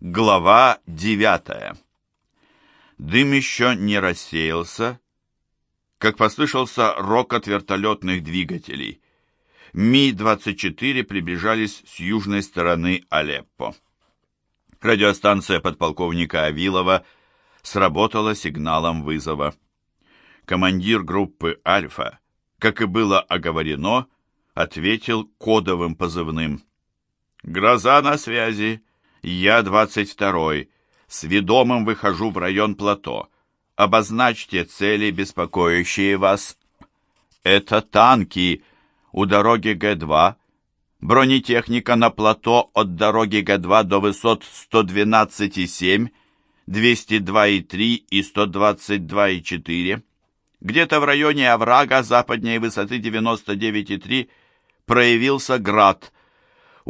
Глава девятая. Дым еще не рассеялся, как послышался рокот вертолетных двигателей. Ми-24 приближались с южной стороны Алеппо. Радиостанция подполковника Авилова сработала сигналом вызова. Командир группы «Альфа», как и было оговорено, ответил кодовым позывным. «Гроза на связи. Я 22-й. С ведомым выхожу в район плато. Обозначьте цели, беспокоящие вас». «Это танки у дороги Г-2. Бронетехника на плато от дороги Г-2 до высот 112,7, 202,3 и 122,4. Где-то в районе оврага западней высоты 99,3 проявился град –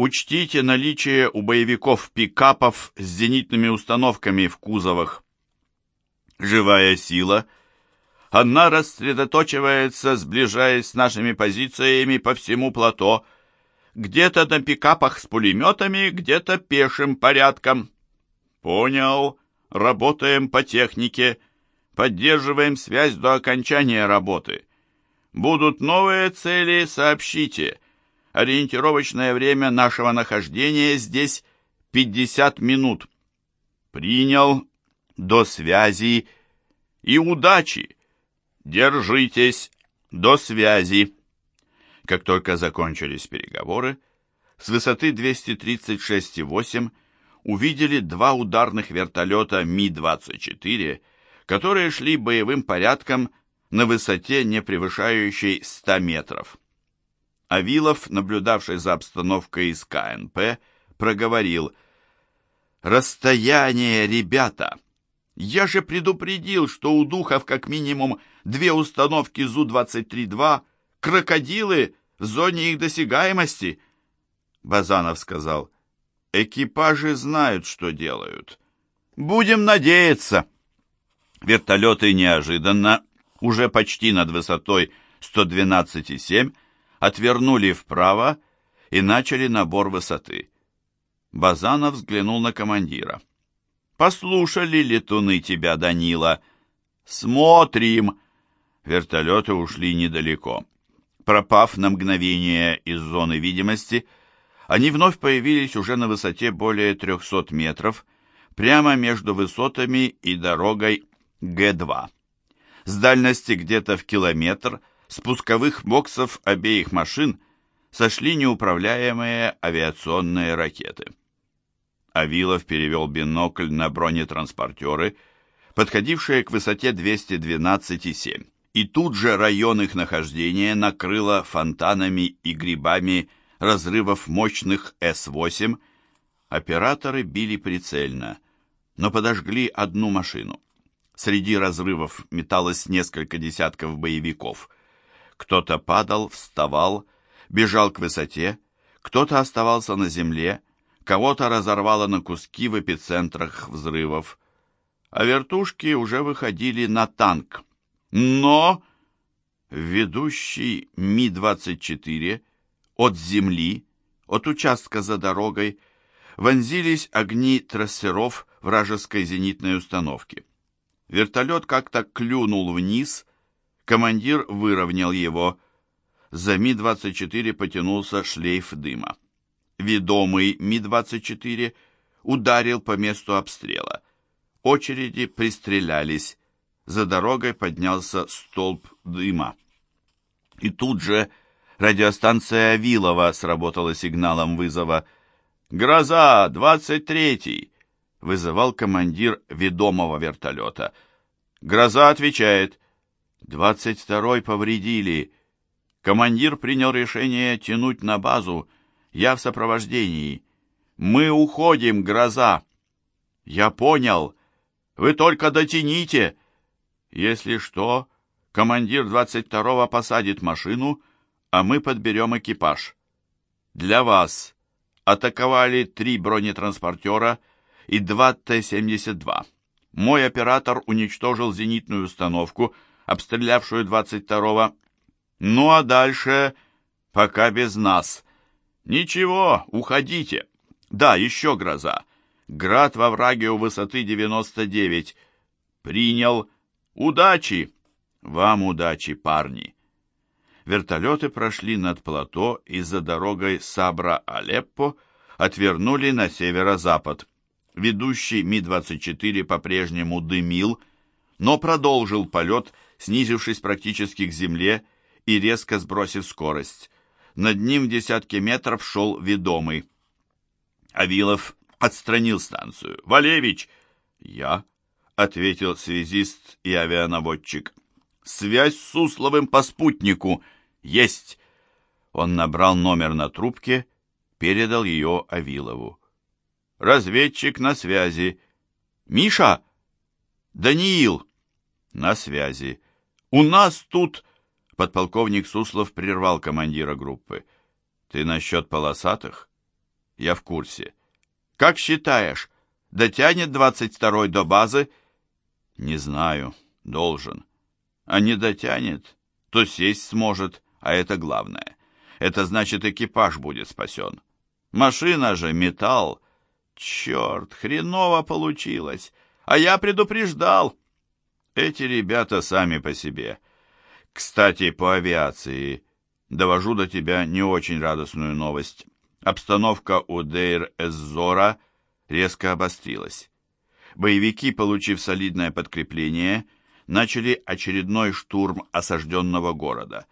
Учтите наличие у боевиков пикапов с зенитными установками в кузовах. Живая сила. Она рассредоточивается, сближаясь с нашими позициями по всему плато, где-то на пикапах с пулеметами, где-то пешим порядком. Понял. Работаем по технике. Поддерживаем связь до окончания работы. Будут новые цели, сообщите. Ориентировочное время нашего нахождения здесь 50 минут. Принял. До связи. И удачи. Держитесь. До связи. Как только закончились переговоры, с высоты 236,8 увидели два ударных вертолета Ми-24, которые шли боевым порядком на высоте, не превышающей 100 метров. Авилов, наблюдавший за обстановкой из КНП, проговорил «Расстояние, ребята! Я же предупредил, что у духов как минимум две установки ЗУ-23-2, крокодилы в зоне их досягаемости!» Базанов сказал «Экипажи знают, что делают. Будем надеяться!» Вертолеты неожиданно, уже почти над высотой 112,7, отвернули вправо и начали набор высоты. Базанов взглянул на командира. «Послушали летуны тебя, Данила?» «Смотрим!» Вертолеты ушли недалеко. Пропав на мгновение из зоны видимости, они вновь появились уже на высоте более 300 метров, прямо между высотами и дорогой Г-2. С дальности где-то в километр спусковых боксов обеих машин сошли неуправляемые авиационные ракеты. Авилов перевел бинокль на бронетранспортеры, подходившие к высоте 212,7. И тут же район их нахождения накрыло фонтанами и грибами разрывов мощных С-8. Операторы били прицельно, но подожгли одну машину. Среди разрывов металось несколько десятков боевиков – кто-то падал, вставал, бежал к высоте, кто-то оставался на земле, кого-то разорвало на куски в эпицентрах взрывов. А вертушки уже выходили на танк. Но ведущий Ми-24 от земли, от участка за дорогой, вонзились огни трассеров вражеской зенитной установки. Вертолет как-то клюнул вниз, Командир выровнял его. За Ми-24 потянулся шлейф дыма. Ведомый Ми-24 ударил по месту обстрела. Очереди пристрелялись. За дорогой поднялся столб дыма. И тут же радиостанция Авилова сработала сигналом вызова. «Гроза, 23-й!» — вызывал командир ведомого вертолета. «Гроза» отвечает. Двадцать второй повредили. Командир принял решение тянуть на базу. Я в сопровождении. Мы уходим, гроза. Я понял. Вы только дотяните. Если что, командир двадцать второго посадит машину, а мы подберем экипаж. Для вас атаковали три бронетранспортера и два Т-72. Мой оператор уничтожил зенитную установку — обстрелявшую 22-го. Ну а дальше пока без нас. Ничего, уходите. Да, еще гроза. Град во враге у высоты 99. Принял. Удачи! Вам удачи, парни. Вертолеты прошли над плато и за дорогой Сабра-Алеппо отвернули на северо-запад. Ведущий Ми-24 по-прежнему дымил, но продолжил полет, снизившись практически к земле и резко сбросив скорость. Над ним в десятки метров шел ведомый. Авилов отстранил станцию. «Валевич!» «Я?» — ответил связист и авианаводчик. «Связь с Сусловым по спутнику. Есть!» Он набрал номер на трубке, передал ее Авилову. «Разведчик на связи. Миша?» «Даниил!» «На связи. У нас тут...» Подполковник Суслов прервал командира группы. «Ты насчет полосатых?» «Я в курсе». «Как считаешь, дотянет двадцать второй до базы?» «Не знаю. Должен. А не дотянет, то сесть сможет, а это главное. Это значит, экипаж будет спасен. Машина же, металл. Черт, хреново получилось. А я предупреждал. Эти ребята сами по себе». Кстати, по авиации. Довожу до тебя не очень радостную новость. Обстановка у Дейр-Эззора резко обострилась. Боевики, получив солидное подкрепление, начали очередной штурм осажденного города.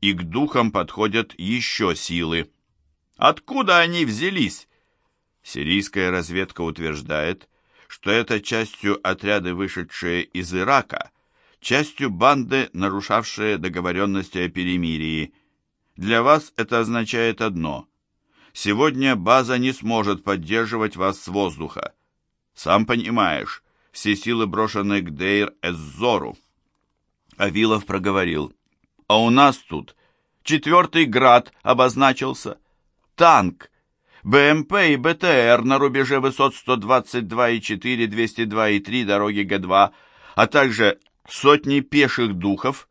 И к духам подходят еще силы. Откуда они взялись? Сирийская разведка утверждает, что это частью отряды, вышедшие из Ирака, частью банды, нарушавшие договоренности о перемирии. Для вас это означает одно. Сегодня база не сможет поддерживать вас с воздуха. Сам понимаешь, все силы брошены к Дейр-Эззору. Авилов проговорил. А у нас тут четвертый град обозначился. Танк. БМП и БТР на рубеже высот 122,4, 202,3 дороги Г2, а также сотни пеших духов,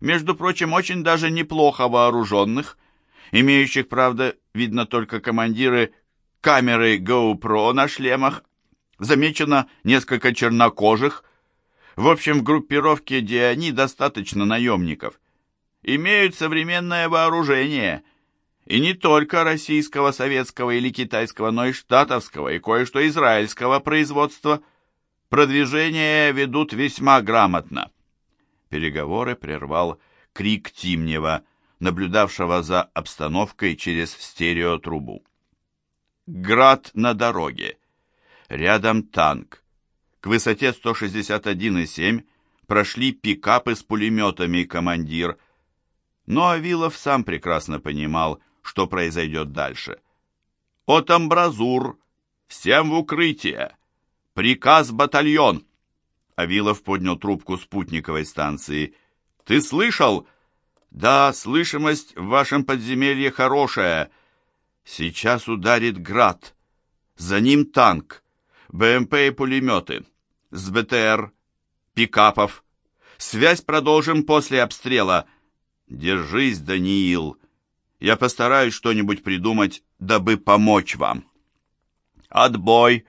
между прочим, очень даже неплохо вооруженных, имеющих, правда, видно только командиры камеры GoPro на шлемах, замечено несколько чернокожих. В общем, в группировке Диани достаточно наемников. Имеют современное вооружение, и не только российского, советского или китайского, но и штатовского, и кое-что израильского производства – Продвижение ведут весьма грамотно. Переговоры прервал крик Тимнева, наблюдавшего за обстановкой через стереотрубу. Град на дороге. Рядом танк. К высоте 161,7 прошли пикапы с пулеметами командир. Но Авилов сам прекрасно понимал, что произойдет дальше. «От амбразур! Всем в укрытие!» «Приказ батальон!» Авилов поднял трубку спутниковой станции. «Ты слышал?» «Да, слышимость в вашем подземелье хорошая. Сейчас ударит град. За ним танк, БМП и пулеметы. С БТР, пикапов. Связь продолжим после обстрела. Держись, Даниил. Я постараюсь что-нибудь придумать, дабы помочь вам». «Отбой!»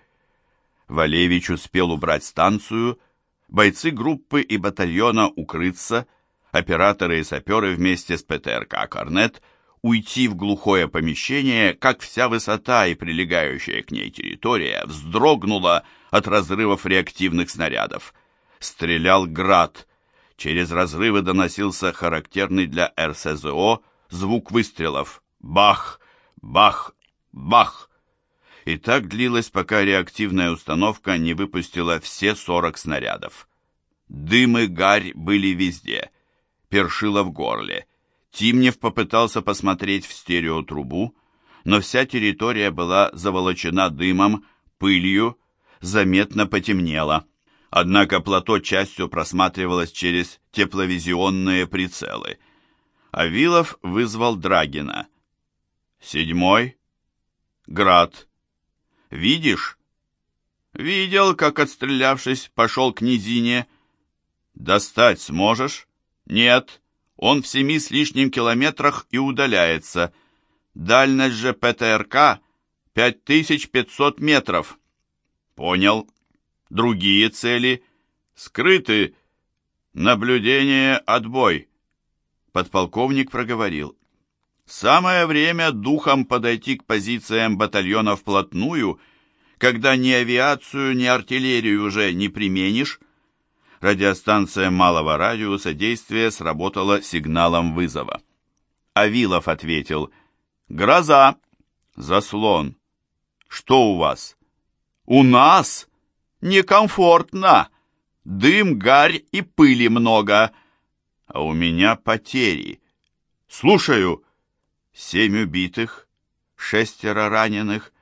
Валевич успел убрать станцию, бойцы группы и батальона укрыться, операторы и саперы вместе с ПТРК «Корнет» уйти в глухое помещение, как вся высота и прилегающая к ней территория вздрогнула от разрывов реактивных снарядов. Стрелял град. Через разрывы доносился характерный для РСЗО звук выстрелов. Бах! Бах! Бах! И так длилось, пока реактивная установка не выпустила все 40 снарядов. Дым и гарь были везде. Першило в горле. Тимнев попытался посмотреть в стереотрубу, но вся территория была заволочена дымом, пылью, заметно потемнело. Однако плато частью просматривалось через тепловизионные прицелы. Авилов вызвал Драгина. «Седьмой?» «Град», Видишь?» «Видел, как, отстрелявшись, пошел к низине». «Достать сможешь?» «Нет. Он в семи с лишним километрах и удаляется. Дальность же ПТРК — 5500 метров. Понял. Другие цели? Скрыты. Наблюдение, отбой. Подполковник проговорил. Самое время духом подойти к позициям батальона вплотную, когда ни авиацию, ни артиллерию уже не применишь. Радиостанция малого радиуса действия сработала сигналом вызова. Авилов ответил. «Гроза! Заслон! Что у вас?» «У нас некомфортно! Дым, гарь и пыли много, а у меня потери. Слушаю!» «Семь убитых, шестеро раненых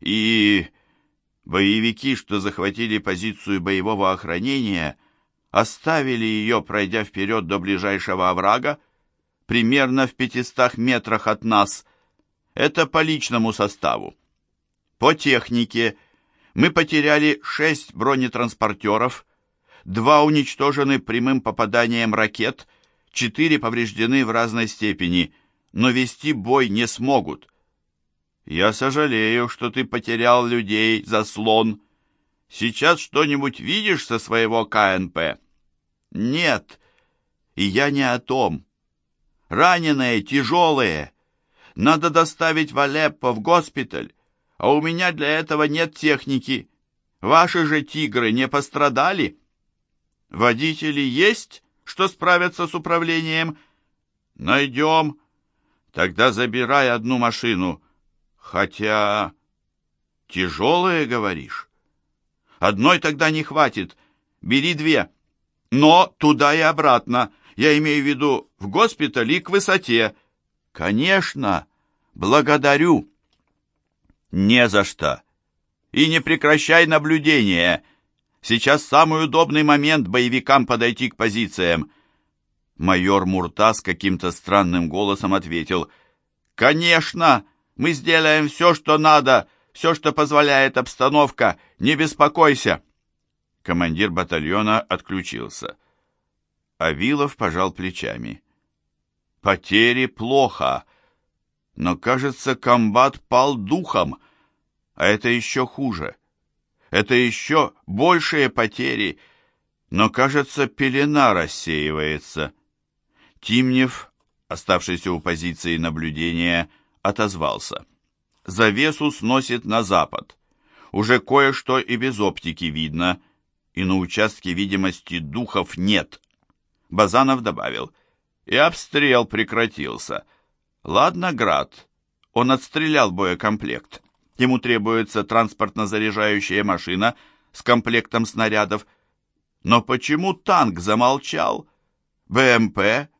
и...» Боевики, что захватили позицию боевого охранения, оставили ее, пройдя вперед до ближайшего оврага, примерно в пятистах метрах от нас. Это по личному составу. По технике мы потеряли шесть бронетранспортеров, два уничтожены прямым попаданием ракет, четыре повреждены в разной степени, но вести бой не смогут. Я сожалею, что ты потерял людей, заслон. Сейчас что-нибудь видишь со своего КНП? Нет, и я не о том. Раненые, тяжелые. Надо доставить в Алеппо в госпиталь, а у меня для этого нет техники. Ваши же тигры не пострадали? Водители есть, что справятся с управлением? Найдем. Тогда забирай одну машину. Хотя... Тяжелые, говоришь? Одной тогда не хватит. Бери две. Но туда и обратно. Я имею в виду в госпитале и к высоте. Конечно, благодарю. Не за что. И не прекращай наблюдение. Сейчас самый удобный момент боевикам подойти к позициям. Майор Муртас каким-то странным голосом ответил. «Конечно, мы сделаем все, что надо, все, что позволяет обстановка. Не беспокойся». Командир батальона отключился. Авилов пожал плечами. «Потери плохо, но, кажется, комбат пал духом, а это еще хуже. Это еще большие потери, но, кажется, пелена рассеивается». Тимнев, оставшийся у позиции наблюдения, отозвался. «Завесу сносит на запад. Уже кое-что и без оптики видно, и на участке видимости духов нет, Базанов добавил. И обстрел прекратился. Ладно, Град. Он отстрелял боекомплект. Ему требуется транспортно-заряжающая машина с комплектом снарядов. Но почему танк замолчал? БМП?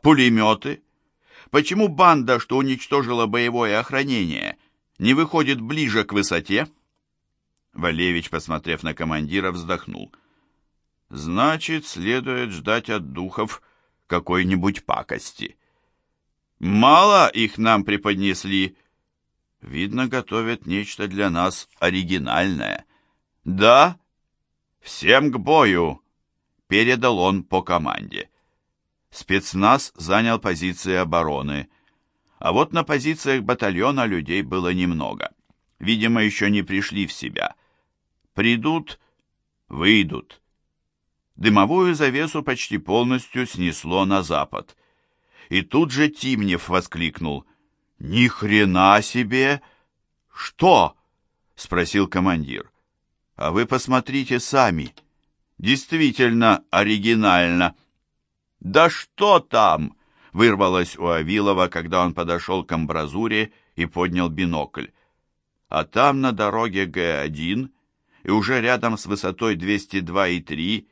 Пулеметы? Почему банда, что уничтожила боевое охранение, не выходит ближе к высоте? Валевич, посмотрев на командира, вздохнул. Значит, следует ждать от духов какой-нибудь пакости. Мало их нам преподнесли. Видно, готовят нечто для нас оригинальное. Да, всем к бою, передал он по команде. Спецназ занял позиции обороны, а вот на позициях батальона людей было немного. Видимо, еще не пришли в себя. Придут, выйдут. Дымовую завесу почти полностью снесло на запад. И тут же Тимнев воскликнул. «Ни хрена себе!» «Что?» — спросил командир. «А вы посмотрите сами. Действительно оригинально». «Да что там?» — вырвалось у Авилова, когда он подошел к амбразуре и поднял бинокль. А там на дороге Г-1 и уже рядом с высотой 202,3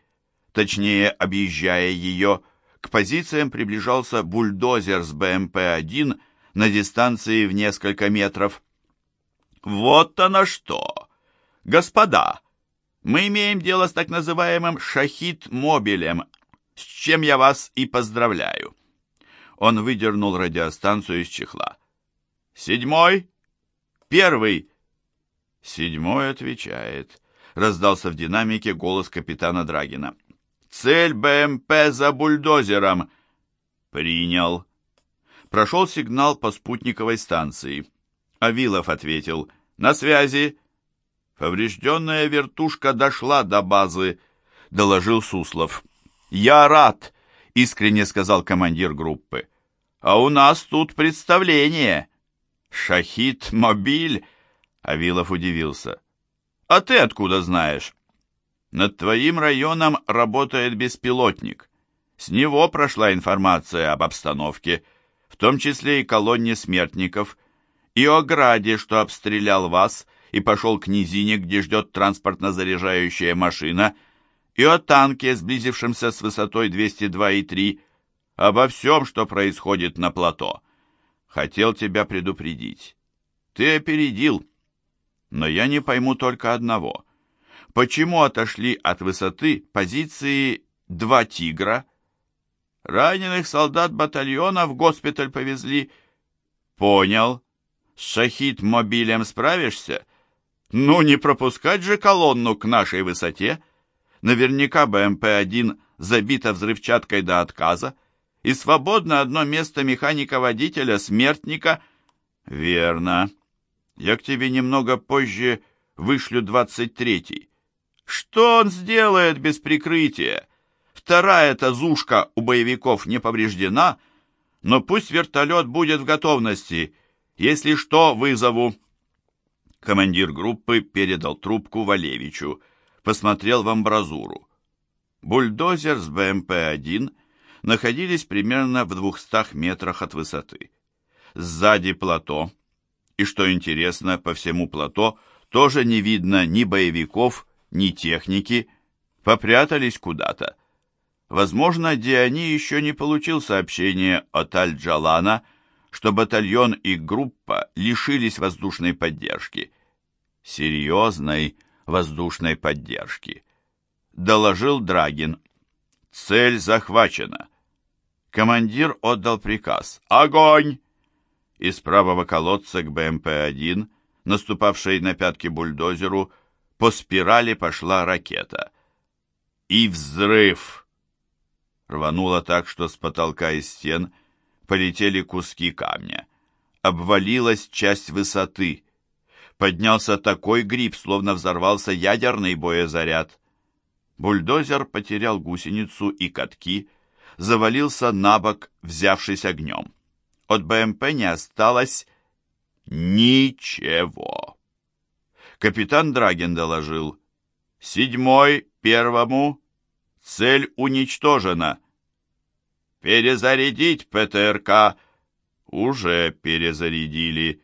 точнее, объезжая ее, к позициям приближался бульдозер с БМП-1 на дистанции в несколько метров. «Вот оно что! Господа, мы имеем дело с так называемым «шахид-мобилем», с чем я вас и поздравляю». Он выдернул радиостанцию из чехла. «Седьмой? Первый?» «Седьмой отвечает», — раздался в динамике голос капитана Драгина. Цель БМП за бульдозером. Принял. Прошел сигнал по спутниковой станции. Авилов ответил. На связи. Поврежденная вертушка дошла до базы, доложил Суслов. Я рад, искренне сказал командир группы. А у нас тут представление. Шахид Мобиль, Авилов удивился. А ты откуда знаешь? Над твоим районом работает беспилотник. С него прошла информация об обстановке, том числе и колонне смертников, и о граде, что обстрелял вас и пошел к низине, где ждет транспортно-заряжающая машина, и о танке, сблизившемся с высотой 202,3, обо всем, что происходит на плато. Хотел тебя предупредить. Ты опередил. Но я не пойму только одного. Почему отошли от высоты позиции два «Тигра»? Раненых солдат батальона в госпиталь повезли. Понял. С шахид-мобилем справишься? Ну, не пропускать же колонну к нашей высоте. Наверняка БМП-1 забита взрывчаткой до отказа, и свободно одно место механика-водителя-смертника. Верно. Я к тебе немного позже вышлю двадцать третий. Что он сделает без прикрытия? Вторая-то зушка у боевиков не повреждена, но пусть вертолет будет в готовности. Если что, вызову. Командир группы передал трубку Валевичу, посмотрел в амбразуру. Бульдозер с БМП-1 находились примерно в двухстах метрах от высоты. Сзади плато, и, что интересно, по всему плато тоже не видно ни боевиков, ни техники, попрятались куда-то. Возможно, Диани еще не получил сообщения от Аль-Джалана, что батальон и группа лишились воздушной поддержки. Серьезной воздушной поддержки. Доложил Драгин. Цель захвачена. Командир отдал приказ. Огонь! Из правого колодца к БМП-1, наступавшей на пятки бульдозеру, по спирали пошла ракета. И взрыв! Рвануло так, что с потолка и стен полетели куски камня. Обвалилась часть высоты. Поднялся такой гриб, словно взорвался ядерный боезаряд. Бульдозер потерял гусеницу и катки, завалился на бок, взявшись огнем. От БМП не осталось ничего. Капитан Драгин доложил. «Седьмой, первому. Цель уничтожена. Перезарядить ПТРК. Уже перезарядили.